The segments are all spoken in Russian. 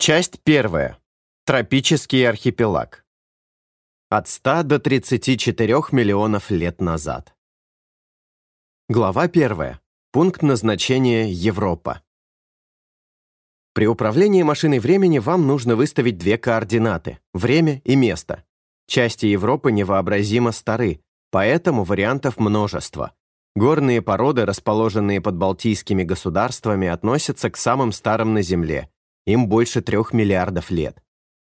Часть первая. Тропический архипелаг. От 100 до 34 миллионов лет назад. Глава первая. Пункт назначения Европа. При управлении машиной времени вам нужно выставить две координаты – время и место. Части Европы невообразимо стары, поэтому вариантов множество. Горные породы, расположенные под Балтийскими государствами, относятся к самым старым на Земле. Им больше трех миллиардов лет.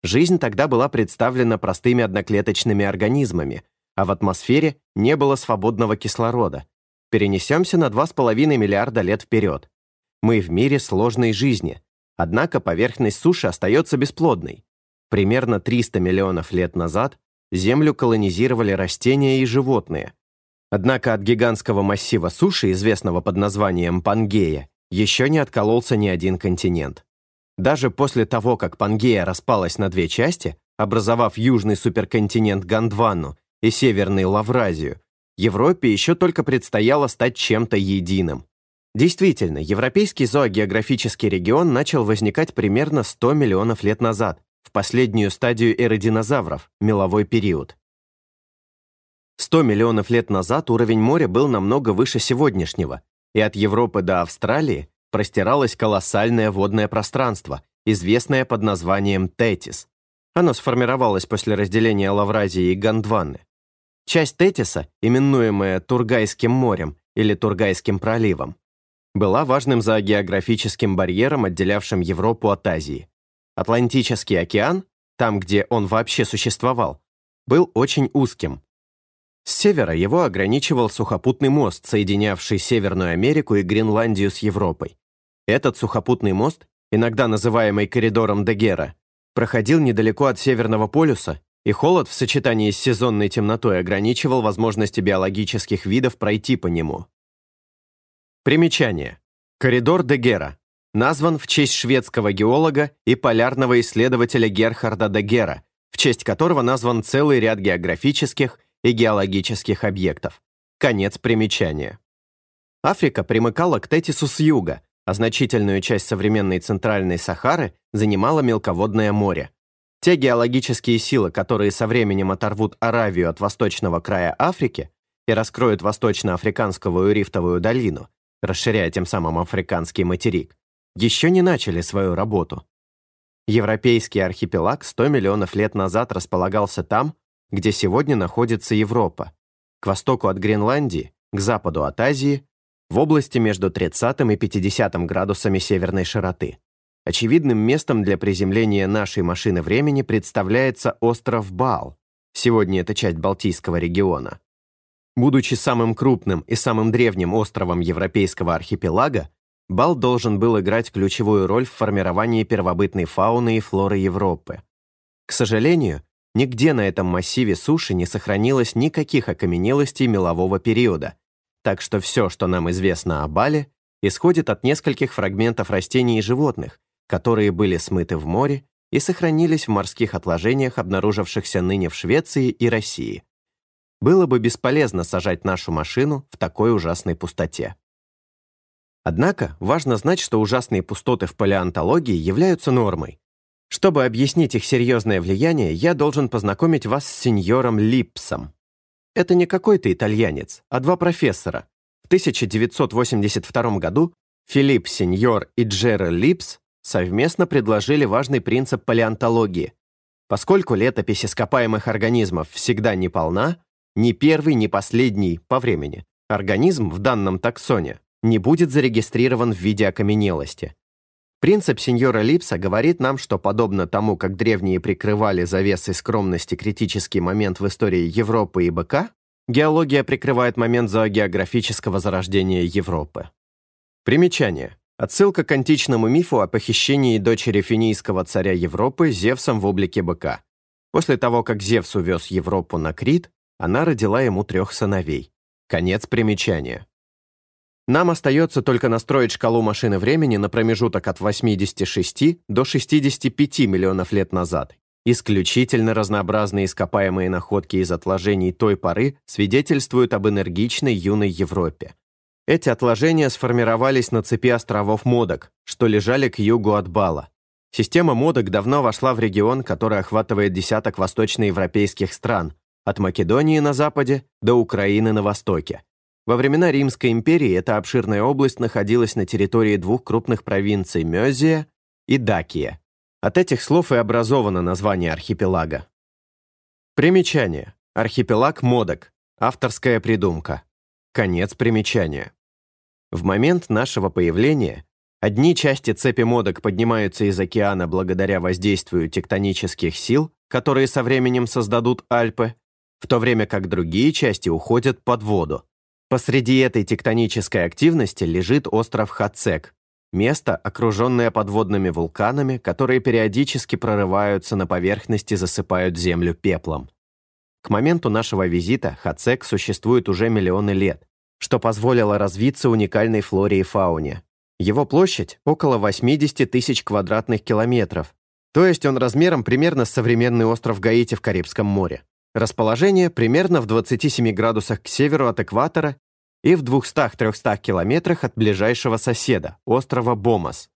Жизнь тогда была представлена простыми одноклеточными организмами, а в атмосфере не было свободного кислорода, Перенесемся на 2,5 миллиарда лет вперед. Мы в мире сложной жизни, однако поверхность суши остается бесплодной. Примерно 300 миллионов лет назад Землю колонизировали растения и животные. Однако от гигантского массива суши, известного под названием Пангея, еще не откололся ни один континент. Даже после того, как Пангея распалась на две части, образовав южный суперконтинент Гондвану и северный Лавразию, Европе еще только предстояло стать чем-то единым. Действительно, европейский зоогеографический регион начал возникать примерно 100 миллионов лет назад, в последнюю стадию эры динозавров, меловой период. 100 миллионов лет назад уровень моря был намного выше сегодняшнего, и от Европы до Австралии простиралось колоссальное водное пространство, известное под названием Тетис. Оно сформировалось после разделения Лавразии и Гондваны. Часть Тетиса, именуемая Тургайским морем или Тургайским проливом, была важным зоогеографическим барьером, отделявшим Европу от Азии. Атлантический океан, там, где он вообще существовал, был очень узким. С севера его ограничивал сухопутный мост, соединявший Северную Америку и Гренландию с Европой. Этот сухопутный мост, иногда называемый коридором Дегера, проходил недалеко от Северного полюса и холод в сочетании с сезонной темнотой ограничивал возможности биологических видов пройти по нему. Примечание. Коридор де Гера назван в честь шведского геолога и полярного исследователя Герхарда де Гера, в честь которого назван целый ряд географических и геологических объектов. Конец примечания. Африка примыкала к Тетису с юга, а значительную часть современной Центральной Сахары занимало мелководное море. Те геологические силы, которые со временем оторвут Аравию от восточного края Африки и раскроют восточно-африканскую рифтовую долину, расширяя тем самым африканский материк, еще не начали свою работу. Европейский архипелаг 100 миллионов лет назад располагался там, где сегодня находится Европа, к востоку от Гренландии, к западу от Азии, в области между 30 и 50 градусами северной широты. Очевидным местом для приземления нашей машины времени представляется остров Бал. Сегодня это часть Балтийского региона. Будучи самым крупным и самым древним островом европейского архипелага, Бал должен был играть ключевую роль в формировании первобытной фауны и флоры Европы. К сожалению, нигде на этом массиве суши не сохранилось никаких окаменелостей мелового периода, так что все, что нам известно о Бале, исходит от нескольких фрагментов растений и животных, которые были смыты в море и сохранились в морских отложениях, обнаружившихся ныне в Швеции и России. Было бы бесполезно сажать нашу машину в такой ужасной пустоте. Однако важно знать, что ужасные пустоты в палеонтологии являются нормой. Чтобы объяснить их серьезное влияние, я должен познакомить вас с сеньором Липсом. Это не какой-то итальянец, а два профессора. В 1982 году Филипп Сеньор и Джерри Липс совместно предложили важный принцип палеонтологии. Поскольку летопись ископаемых организмов всегда не полна, ни первый, ни последний по времени организм в данном таксоне не будет зарегистрирован в виде окаменелости. Принцип сеньора Липса говорит нам, что подобно тому, как древние прикрывали завесой скромности критический момент в истории Европы и БК, геология прикрывает момент зоогеографического зарождения Европы. Примечание. Отсылка к античному мифу о похищении дочери финийского царя Европы Зевсом в облике быка. После того, как Зевс увез Европу на Крит, она родила ему трех сыновей. Конец примечания. Нам остается только настроить шкалу машины времени на промежуток от 86 до 65 миллионов лет назад. Исключительно разнообразные ископаемые находки из отложений той поры свидетельствуют об энергичной юной Европе. Эти отложения сформировались на цепи островов Модок, что лежали к югу от Бала. Система модок давно вошла в регион, который охватывает десяток восточноевропейских стран, от Македонии на западе до Украины на востоке. Во времена Римской империи эта обширная область находилась на территории двух крупных провинций Мезия и Дакия. От этих слов и образовано название архипелага. Примечание. Архипелаг Модок. Авторская придумка. Конец примечания. В момент нашего появления одни части цепи модок поднимаются из океана благодаря воздействию тектонических сил, которые со временем создадут Альпы, в то время как другие части уходят под воду. Посреди этой тектонической активности лежит остров Хацек, место, окруженное подводными вулканами, которые периодически прорываются на поверхности и засыпают землю пеплом. К моменту нашего визита Хацек существует уже миллионы лет, что позволило развиться уникальной флоре и фауне. Его площадь – около 80 тысяч квадратных километров, то есть он размером примерно с современный остров Гаити в Карибском море. Расположение примерно в 27 градусах к северу от экватора и в 200-300 километрах от ближайшего соседа, острова Бомас.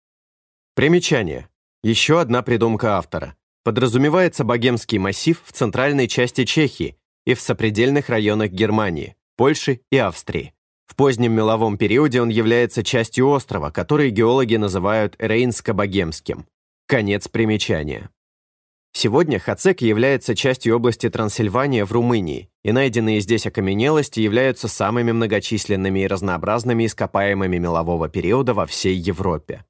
Примечание. Еще одна придумка автора. Подразумевается богемский массив в центральной части Чехии и в сопредельных районах Германии, Польши и Австрии. В позднем меловом периоде он является частью острова, который геологи называют Рейнско-Богемским. Конец примечания. Сегодня Хацек является частью области Трансильвания в Румынии, и найденные здесь окаменелости являются самыми многочисленными и разнообразными ископаемыми мелового периода во всей Европе.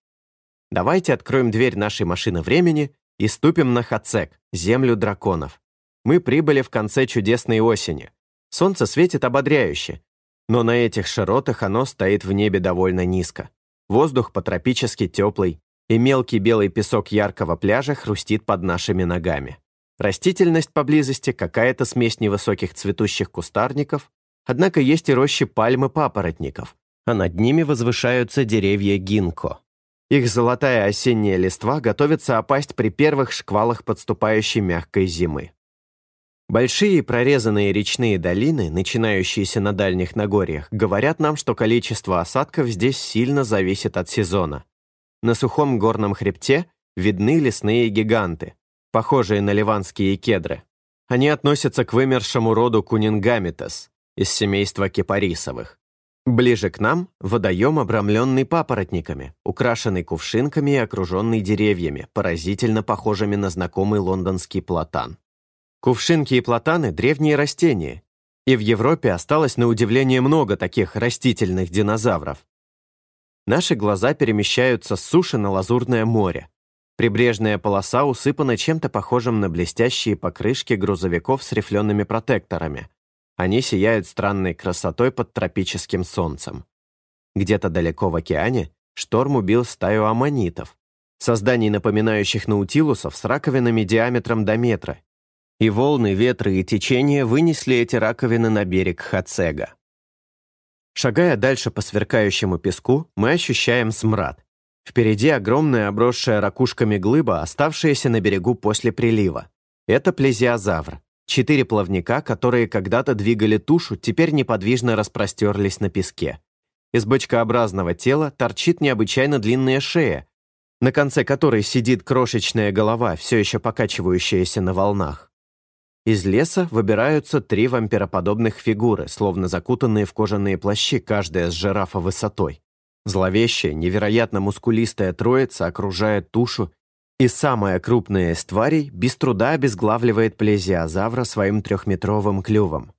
Давайте откроем дверь нашей машины времени и ступим на Хацек, землю драконов. Мы прибыли в конце чудесной осени. Солнце светит ободряюще, но на этих широтах оно стоит в небе довольно низко. Воздух потропически теплый, и мелкий белый песок яркого пляжа хрустит под нашими ногами. Растительность поблизости какая-то смесь невысоких цветущих кустарников, однако есть и рощи пальмы папоротников, а над ними возвышаются деревья гинко. Их золотая осенняя листва готовится опасть при первых шквалах подступающей мягкой зимы. Большие прорезанные речные долины, начинающиеся на дальних Нагорьях, говорят нам, что количество осадков здесь сильно зависит от сезона. На сухом горном хребте видны лесные гиганты, похожие на ливанские кедры. Они относятся к вымершему роду кунингамитас из семейства кипарисовых. Ближе к нам – водоем, обрамленный папоротниками, украшенный кувшинками и окруженный деревьями, поразительно похожими на знакомый лондонский платан. Кувшинки и платаны – древние растения, и в Европе осталось на удивление много таких растительных динозавров. Наши глаза перемещаются с суши на Лазурное море. Прибрежная полоса усыпана чем-то похожим на блестящие покрышки грузовиков с рифлеными протекторами. Они сияют странной красотой под тропическим солнцем. Где-то далеко в океане шторм убил стаю аммонитов, созданий, напоминающих наутилусов с раковинами диаметром до метра. И волны, ветры и течения вынесли эти раковины на берег Хацега. Шагая дальше по сверкающему песку, мы ощущаем смрад. Впереди огромная обросшая ракушками глыба, оставшаяся на берегу после прилива. Это плезиозавр. Четыре плавника, которые когда-то двигали тушу, теперь неподвижно распростерлись на песке. Из бочкообразного тела торчит необычайно длинная шея, на конце которой сидит крошечная голова, все еще покачивающаяся на волнах. Из леса выбираются три вампироподобных фигуры, словно закутанные в кожаные плащи, каждая с жирафа высотой. Зловещая, невероятно мускулистая троица окружает тушу, и самая крупная из тварей без труда обезглавливает плезиозавра своим трехметровым клювом.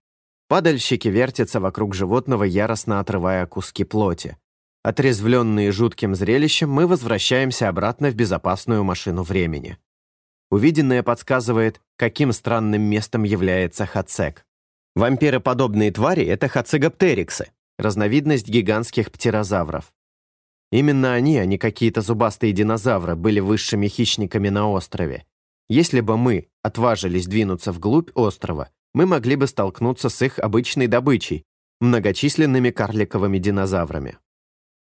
Падальщики вертятся вокруг животного, яростно отрывая куски плоти. Отрезвленные жутким зрелищем, мы возвращаемся обратно в безопасную машину времени. Увиденное подсказывает, каким странным местом является хацек. Вампироподобные твари — это хацегоптериксы, разновидность гигантских птерозавров. Именно они, а не какие-то зубастые динозавры, были высшими хищниками на острове. Если бы мы отважились двинуться вглубь острова, мы могли бы столкнуться с их обычной добычей — многочисленными карликовыми динозаврами.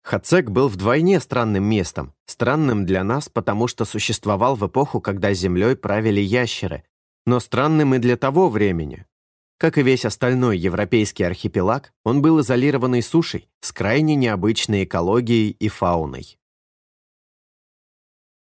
Хацек был вдвойне странным местом, странным для нас, потому что существовал в эпоху, когда землей правили ящеры, но странным и для того времени. Как и весь остальной европейский архипелаг, он был изолированной сушей с крайне необычной экологией и фауной.